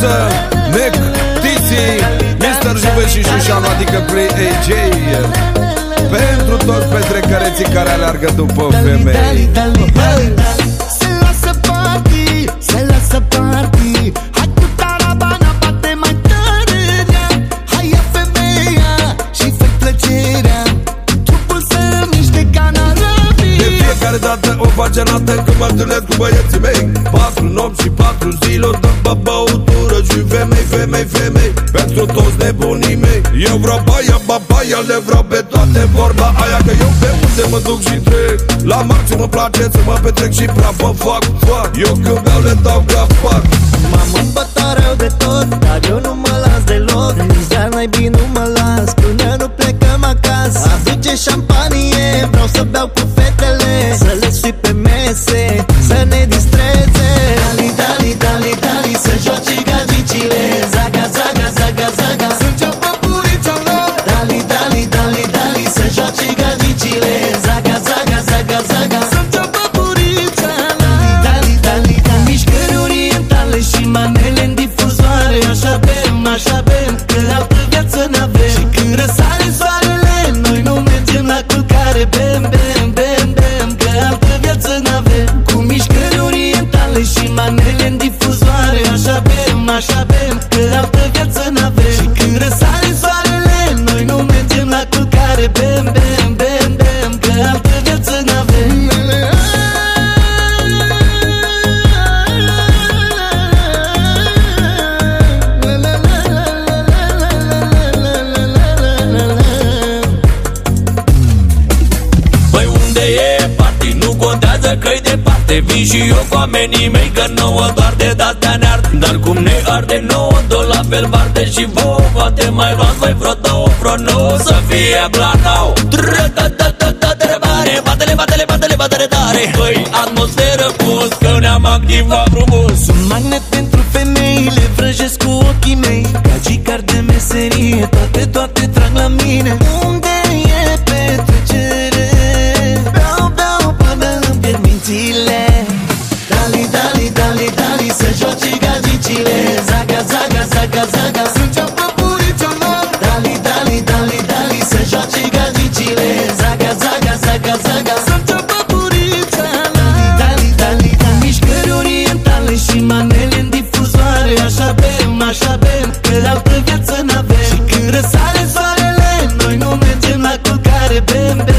Mănuță, Nec, Tizi, Mr. Juve și Șușanu Adică Play AJ Pentru toți petrecăreții care aleargă după femei Se lasă party, se lasă party. Hai cu tarabana, bate mai tare Hai ia femeia și fă plăcerea. Trupul să miște ca în Arabia De fiecare dată o face nată când mă întâlnesc cu băieții mei. Patru nopți și patru zile o dăm pe băutură și femei, femei, femei Pentru toți nebunii mei. Eu vreau baia, babaia, le vreau pe toate. Vorba aia Că eu pe unde mă duc și trec. La maxim îmi place să mă petrec și prea vă fac, fac. Eu când beau le dau ca fac. M-am îmbătat rău de tot, dar eu nu mă las deloc. Nici de mai bine nu mă las, până nu plecăm acasă. Aduce șampanie, vreau să beau cu bem, așa bem, că altă viață n-avem. Și când răsare soarele, noi nu mergem la culcare Bem, bem, bem, că-i departe Vin și eu cu amenii mei că nouă doar de de ne ard. Dar cum ne arde nouă, tot la fel barte și vouă Poate mai luați voi vreo două, vreo nouă să fie blanau Batele, batele, batele, batele tare Băi, atmosferă pus, că ne-am activat frumos. Sunt magnet pentru femei, le vrăjesc cu ochii mei. Gagicar de meserie, toate, toate trag la mine culcare Bem,